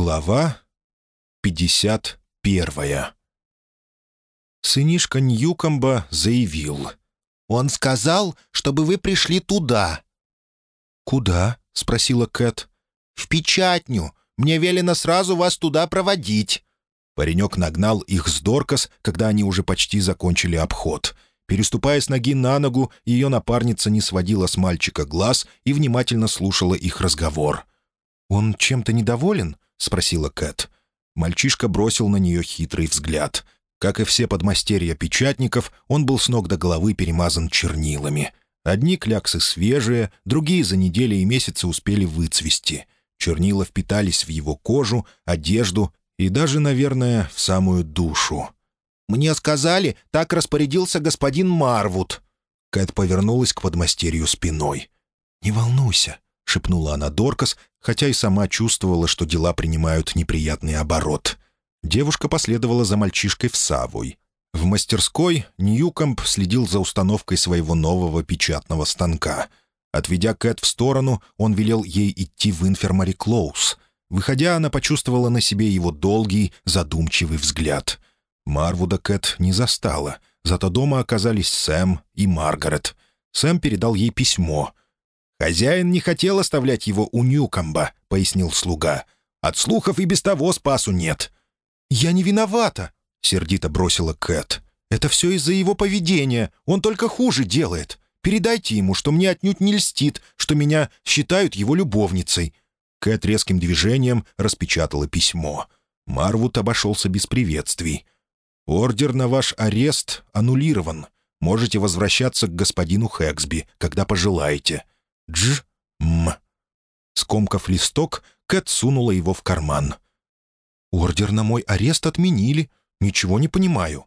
Глава 51 Сынишка Ньюкомба заявил. «Он сказал, чтобы вы пришли туда». «Куда?» — спросила Кэт. «В печатню. Мне велено сразу вас туда проводить». Паренек нагнал их с Доркас, когда они уже почти закончили обход. Переступая с ноги на ногу, ее напарница не сводила с мальчика глаз и внимательно слушала их разговор. «Он чем-то недоволен?» — спросила Кэт. Мальчишка бросил на нее хитрый взгляд. Как и все подмастерья печатников, он был с ног до головы перемазан чернилами. Одни кляксы свежие, другие за недели и месяцы успели выцвести. Чернила впитались в его кожу, одежду и даже, наверное, в самую душу. «Мне сказали, так распорядился господин Марвуд». Кэт повернулась к подмастерью спиной. «Не волнуйся», — шепнула она Доркас, хотя и сама чувствовала, что дела принимают неприятный оборот. Девушка последовала за мальчишкой в Савой. В мастерской Ньюкомп следил за установкой своего нового печатного станка. Отведя Кэт в сторону, он велел ей идти в инфермари Клоус. Выходя, она почувствовала на себе его долгий, задумчивый взгляд. Марвуда Кэт не застала, зато дома оказались Сэм и Маргарет. Сэм передал ей письмо. «Хозяин не хотел оставлять его у Ньюкомба», — пояснил слуга. «От слухов и без того спасу нет». «Я не виновата», — сердито бросила Кэт. «Это все из-за его поведения. Он только хуже делает. Передайте ему, что мне отнюдь не льстит, что меня считают его любовницей». Кэт резким движением распечатала письмо. Марвуд обошелся без приветствий. «Ордер на ваш арест аннулирован. Можете возвращаться к господину Хэксби, когда пожелаете. Дж. М. Скомкав листок, Кэт сунула его в карман. «Ордер на мой арест отменили. Ничего не понимаю».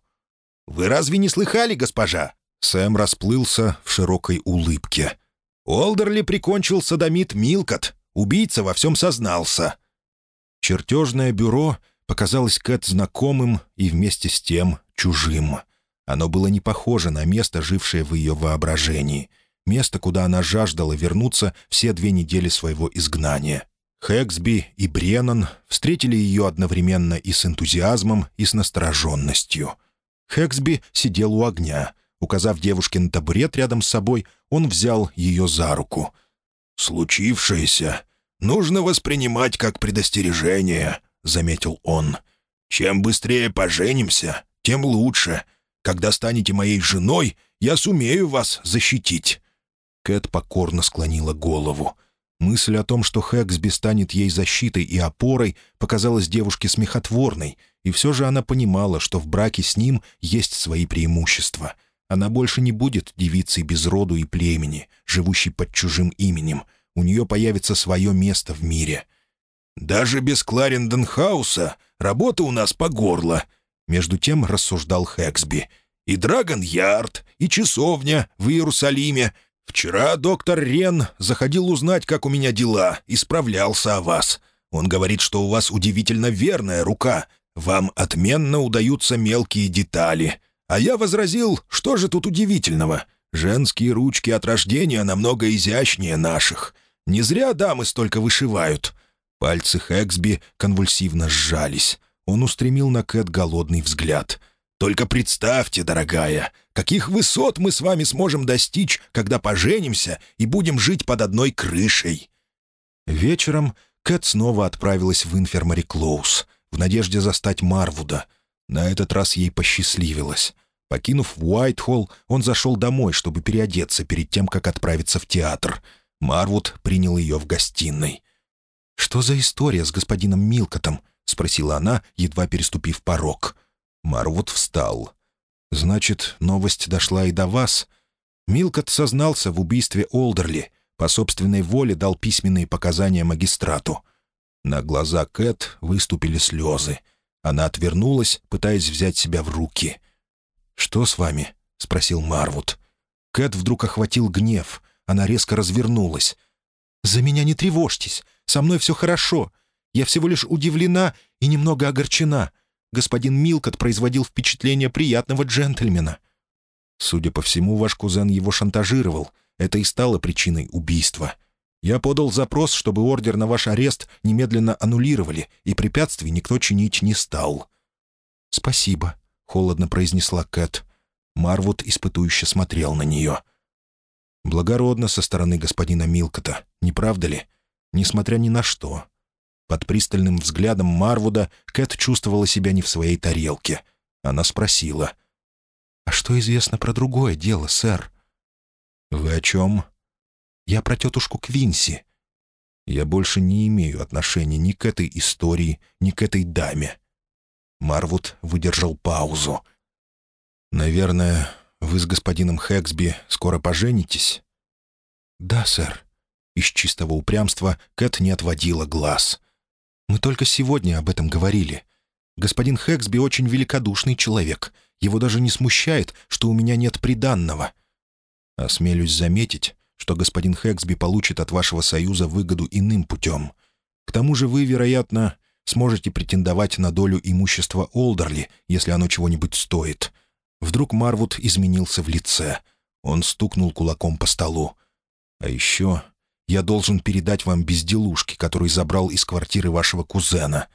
«Вы разве не слыхали, госпожа?» Сэм расплылся в широкой улыбке. «Олдерли прикончил садомит Милкот. Убийца во всем сознался». Чертежное бюро показалось Кэт знакомым и вместе с тем чужим. Оно было не похоже на место, жившее в ее воображении — место, куда она жаждала вернуться все две недели своего изгнания. Хэксби и Бреннан встретили ее одновременно и с энтузиазмом, и с настороженностью. Хэксби сидел у огня. Указав девушке на табурет рядом с собой, он взял ее за руку. «Случившееся нужно воспринимать как предостережение», — заметил он. «Чем быстрее поженимся, тем лучше. Когда станете моей женой, я сумею вас защитить. Кэт покорно склонила голову. Мысль о том, что Хэксби станет ей защитой и опорой, показалась девушке смехотворной, и все же она понимала, что в браке с ним есть свои преимущества. Она больше не будет девицей без роду и племени, живущей под чужим именем. У нее появится свое место в мире. «Даже без Кларенденхауса работа у нас по горло», — между тем рассуждал Хэксби. «И Драгон-Ярд, и часовня в Иерусалиме, «Вчера доктор Рен заходил узнать, как у меня дела, и справлялся о вас. Он говорит, что у вас удивительно верная рука. Вам отменно удаются мелкие детали. А я возразил, что же тут удивительного? Женские ручки от рождения намного изящнее наших. Не зря дамы столько вышивают». Пальцы Хэксби конвульсивно сжались. Он устремил на Кэт голодный взгляд — только представьте, дорогая, каких высот мы с вами сможем достичь, когда поженимся и будем жить под одной крышей». Вечером Кэт снова отправилась в инфермари Клоус в надежде застать Марвуда. На этот раз ей посчастливилось. Покинув Уайтхолл, он зашел домой, чтобы переодеться перед тем, как отправиться в театр. Марвуд принял ее в гостиной. «Что за история с господином Милкотом?» — спросила она, едва переступив порог. Марвуд встал. «Значит, новость дошла и до вас?» Милкот сознался в убийстве Олдерли, по собственной воле дал письменные показания магистрату. На глаза Кэт выступили слезы. Она отвернулась, пытаясь взять себя в руки. «Что с вами?» — спросил Марвуд. Кэт вдруг охватил гнев. Она резко развернулась. «За меня не тревожьтесь. Со мной все хорошо. Я всего лишь удивлена и немного огорчена господин Милкот производил впечатление приятного джентльмена. Судя по всему, ваш кузен его шантажировал. Это и стало причиной убийства. Я подал запрос, чтобы ордер на ваш арест немедленно аннулировали, и препятствий никто чинить не стал». «Спасибо», — холодно произнесла Кэт. Марвуд испытующе смотрел на нее. «Благородно со стороны господина Милкота, не правда ли? Несмотря ни на что». Под пристальным взглядом Марвуда Кэт чувствовала себя не в своей тарелке. Она спросила. «А что известно про другое дело, сэр?» «Вы о чем?» «Я про тетушку Квинси». «Я больше не имею отношения ни к этой истории, ни к этой даме». Марвуд выдержал паузу. «Наверное, вы с господином Хэксби скоро поженитесь?» «Да, сэр». Из чистого упрямства Кэт не отводила глаз. «Мы только сегодня об этом говорили. Господин Хэксби очень великодушный человек. Его даже не смущает, что у меня нет приданного. Осмелюсь заметить, что господин Хэксби получит от вашего союза выгоду иным путем. К тому же вы, вероятно, сможете претендовать на долю имущества Олдерли, если оно чего-нибудь стоит. Вдруг Марвуд изменился в лице. Он стукнул кулаком по столу. «А еще я должен передать вам безделушки, которые забрал из квартиры вашего кузена».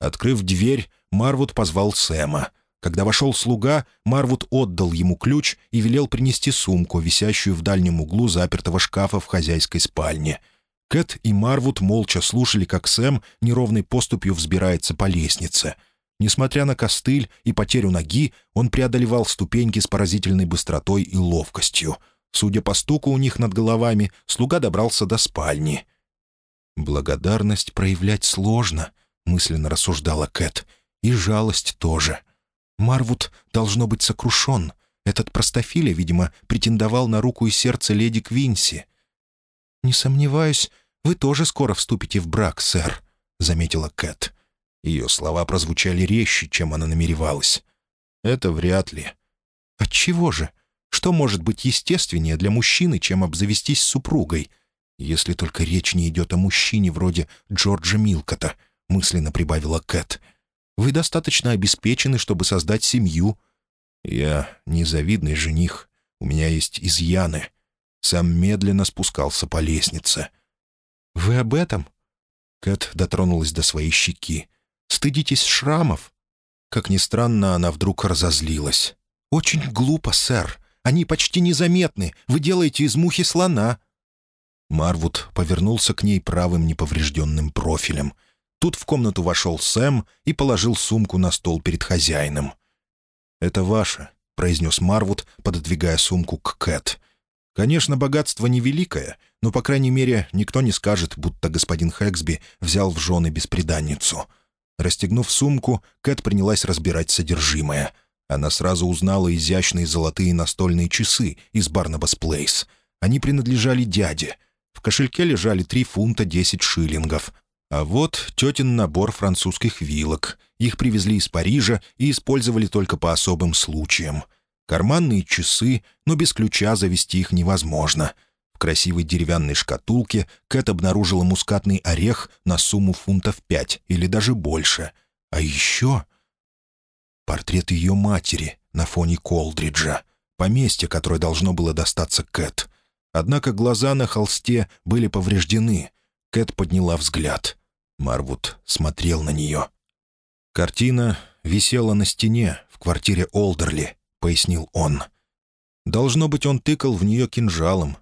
Открыв дверь, Марвуд позвал Сэма. Когда вошел слуга, Марвуд отдал ему ключ и велел принести сумку, висящую в дальнем углу запертого шкафа в хозяйской спальне. Кэт и Марвуд молча слушали, как Сэм неровной поступью взбирается по лестнице — Несмотря на костыль и потерю ноги, он преодолевал ступеньки с поразительной быстротой и ловкостью. Судя по стуку у них над головами, слуга добрался до спальни. «Благодарность проявлять сложно», — мысленно рассуждала Кэт. «И жалость тоже. Марвуд должно быть сокрушен. Этот простофиля, видимо, претендовал на руку и сердце леди Квинси». «Не сомневаюсь, вы тоже скоро вступите в брак, сэр», — заметила Кэт. Ее слова прозвучали резче, чем она намеревалась. «Это вряд ли». «Отчего же? Что может быть естественнее для мужчины, чем обзавестись супругой? Если только речь не идет о мужчине вроде Джорджа Милкота», — мысленно прибавила Кэт. «Вы достаточно обеспечены, чтобы создать семью». «Я незавидный жених. У меня есть изъяны». Сам медленно спускался по лестнице. «Вы об этом?» Кэт дотронулась до своей щеки. Стыдитесь шрамов?» Как ни странно, она вдруг разозлилась. «Очень глупо, сэр. Они почти незаметны. Вы делаете из мухи слона». Марвуд повернулся к ней правым неповрежденным профилем. Тут в комнату вошел Сэм и положил сумку на стол перед хозяином. «Это ваше», — произнес Марвуд, пододвигая сумку к Кэт. «Конечно, богатство невеликое, но, по крайней мере, никто не скажет, будто господин Хэксби взял в жены бесприданницу». Расстегнув сумку, Кэт принялась разбирать содержимое. Она сразу узнала изящные золотые настольные часы из Барнабас Плейс. Они принадлежали дяде. В кошельке лежали три фунта десять шиллингов. А вот тетин набор французских вилок. Их привезли из Парижа и использовали только по особым случаям. Карманные часы, но без ключа завести их невозможно — красивой деревянной шкатулке Кэт обнаружила мускатный орех на сумму фунтов пять или даже больше. А еще портрет ее матери на фоне Колдриджа, поместье, которое должно было достаться Кэт. Однако глаза на холсте были повреждены. Кэт подняла взгляд. Марвуд смотрел на нее. «Картина висела на стене в квартире Олдерли», — пояснил он. «Должно быть, он тыкал в нее кинжалом,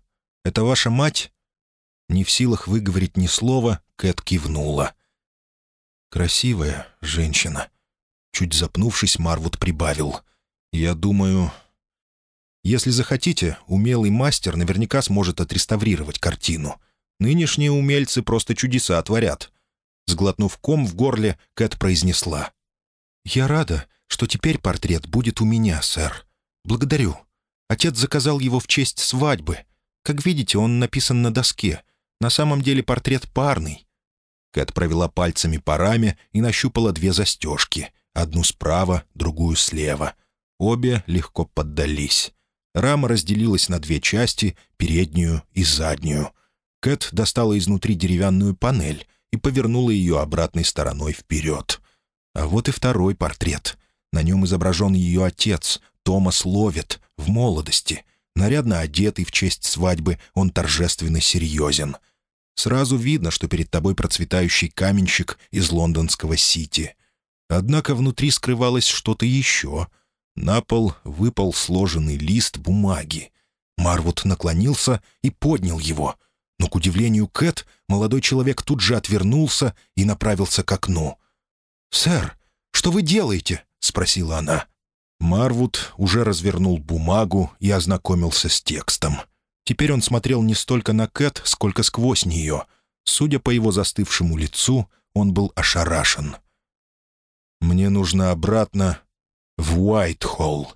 это ваша мать?» Не в силах выговорить ни слова, Кэт кивнула. «Красивая женщина». Чуть запнувшись, Марвуд прибавил. «Я думаю...» «Если захотите, умелый мастер наверняка сможет отреставрировать картину. Нынешние умельцы просто чудеса творят». Сглотнув ком в горле, Кэт произнесла. «Я рада, что теперь портрет будет у меня, сэр. Благодарю. Отец заказал его в честь свадьбы. Как видите, он написан на доске. На самом деле портрет парный». Кэт провела пальцами по раме и нащупала две застежки. Одну справа, другую слева. Обе легко поддались. Рама разделилась на две части, переднюю и заднюю. Кэт достала изнутри деревянную панель и повернула ее обратной стороной вперед. А вот и второй портрет. На нем изображен ее отец, Томас Ловит, в молодости — Нарядно одетый в честь свадьбы, он торжественно серьезен. Сразу видно, что перед тобой процветающий каменщик из лондонского Сити. Однако внутри скрывалось что-то еще. На пол выпал сложенный лист бумаги. Марвуд наклонился и поднял его. Но, к удивлению Кэт, молодой человек тут же отвернулся и направился к окну. «Сэр, что вы делаете?» — спросила она. Марвуд уже развернул бумагу и ознакомился с текстом. Теперь он смотрел не столько на Кэт, сколько сквозь нее. Судя по его застывшему лицу, он был ошарашен. «Мне нужно обратно в Уайтхолл»,